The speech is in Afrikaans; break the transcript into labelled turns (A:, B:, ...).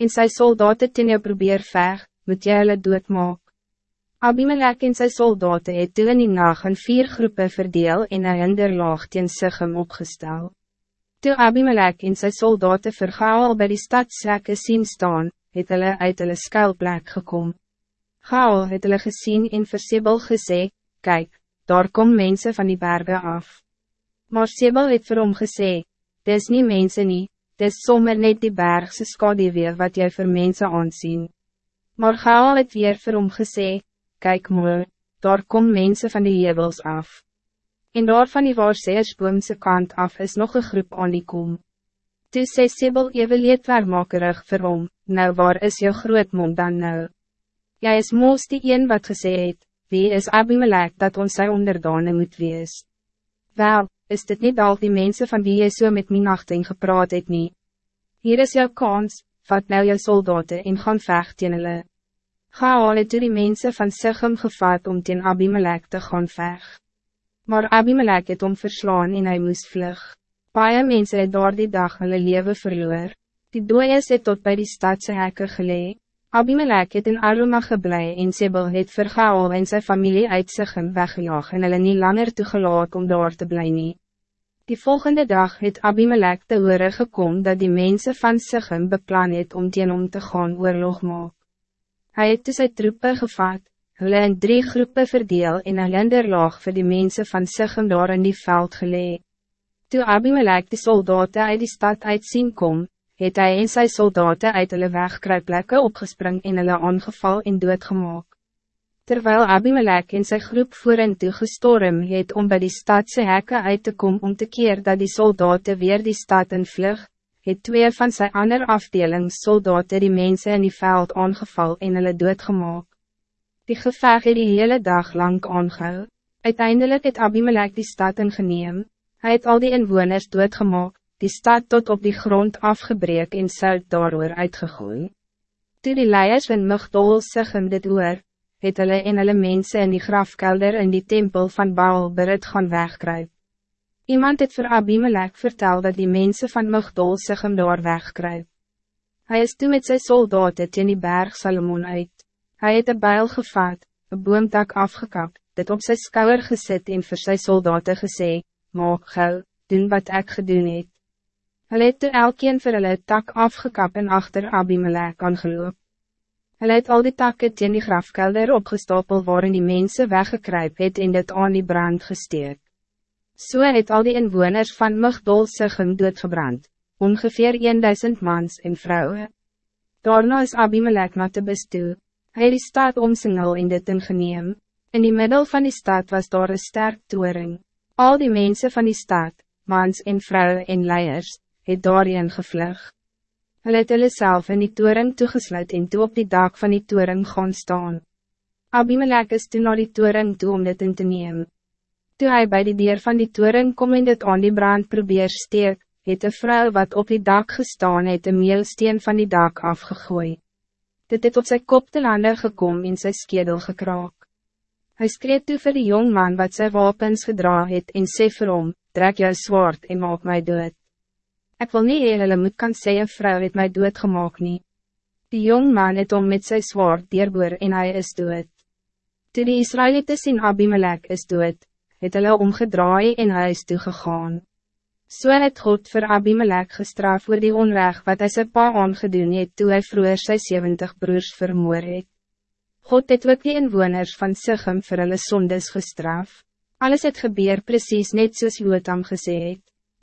A: en sy soldaten teen jou probeer veg, moet jy hulle doodmaak. Abimelek en sy soldaten het toe in die nacht in vier groepen verdeel en een hinderlaag teen Sichem opgestel. Toe Abimelek en sy soldaten vergaal by die stadsrekke sien staan, het hulle uit hulle skuilplek gekom. Gaal het hulle gesien en vir Sebel gesê, kyk, daar kom mensen van die bergen af. Maar Sebel het vir hom gesê, dis nie mense nie, dis sommer net die bergse skadeweer wat jy vir mense aansien. Maar Gaal het weer vir hom gesê, kyk moe, daar kom mensen van die hevels af. En daar van die waarseersboomse kant af is nog een groep aan die kom. Toe sê Sibel ewe leedwermakerig vir hom, nou waar is jou groot mond dan nou? Jy is moos die een wat gesê het, wie is Abimelek dat ons sy onderdane moet wees? Wel, is dit niet al die mensen van wie je so met minachting gepraat het nie. Hier is jouw kans, vat nou jou soldaten en gaan vecht teen hulle. Ga al het die mensen van Sichem gevat om teen Abimelek te gaan vecht. Maar Abimelek het om verslaan en hij moest vlug. Paie mense het door die dag hulle leven verloor. Die dooies het tot bij die stadse hekke gelee. Abimelek het in Aruma geblei en Sebel het vir Gaal en sy familie uit Sichem weggejaag en hulle nie langer toegelaat om daar te bly nie. Die volgende dag het Abimelek te hore gekom dat die mensen van Sichem beplan het om teen om te gaan oorlog maak. Hy het toe sy troepe gevat, hulle in drie groepen verdeel en een linderlaag vir die mensen van Sichem daar in die veld gelee. Toe Abimelek die soldaten uit die stad uitzien kom, het hij en sy soldaten uit hulle wegkruiplekke opgespring en hulle aangeval en doodgemaak. Terwijl Abimelek en sy groep voeren toe gestorm het om bij die stadse hekke uit te komen om te keer dat die soldaten weer die stad in vlug, het twee van sy ander afdelings soldaten die mensen in die veld aangeval en hulle doodgemaak. Die geveg het die hele dag lang aangehou. Uiteindelijk het Abimelek die stad ingeneem, hij het al die inwoners doodgemaak, die stad tot op die grond afgebreek en sout daarover uitgegooi. Toe die leiers van Mugdol sig in dit oor, het hulle en hulle mense in die grafkelder in die tempel van Baal berit gaan wegkruip. Iemand het voor Abimelech vertel dat die mensen van Mugdol sig hem daar wegkruip. Hij is toen met zijn soldaten teen die berg Salomon uit. Hij het een bijl gevat, een boomtak afgekapt, dit op zijn skouwer gezet en voor zijn soldaten gesê, maak gauw, doen wat ik gedoen het. Hulle het toe elkeen vir hulle tak afgekap en achter Abimelech aangeloop. Hulle het al die takke teen die grafkelder opgestapel waarin die mensen weggekruip het en dit aan die brand gesteek. So het al die inwoners van Mugdol Sigem doodgebrand, ongeveer 1000 mans en vrouwen. Daarna is Abimelech na te bestoe. Hy het die stad omsingel en dit ingeneem. In die middel van die stad was daar een sterk toering. Al die mensen van die stad, mans en vrouwen en leiers, het daarin gevlug. Hulle het hulle self in die toering toegesluit en toe op die dak van die toering gaan staan. Abimelech is toen naar die toering toe om dit in te neem. Toe hij bij die dier van die toering kom en dit aan die brand probeer steek, het een vrouw wat op die dak gestaan het een meelsteen van die dak afgegooid. Dit het op zijn kop te lande gekom en sy skedel gekraak. Hij skreef toe vir die jongman wat zijn wapens gedra het en sê vir hom, trek jou zwaard en maak mij dood. Ik wil niet hulle moet kan sê een vrou het my doodgemaak nie. Die jong man het om met sy zwaard dierboer en hij is dood. Toe die Israëlieten sien Abimelech is dood, het hulle omgedraai en hy is toegegaan. So het God voor Abimelech gestraft voor die onrecht wat hij sy pa aangedoen het toe hy vroeger sy 70 broers vermoor het. God het ook die inwoners van Sichem vir hulle sondes gestraf. Alles het gebeur precies net soos Jotam gesê het.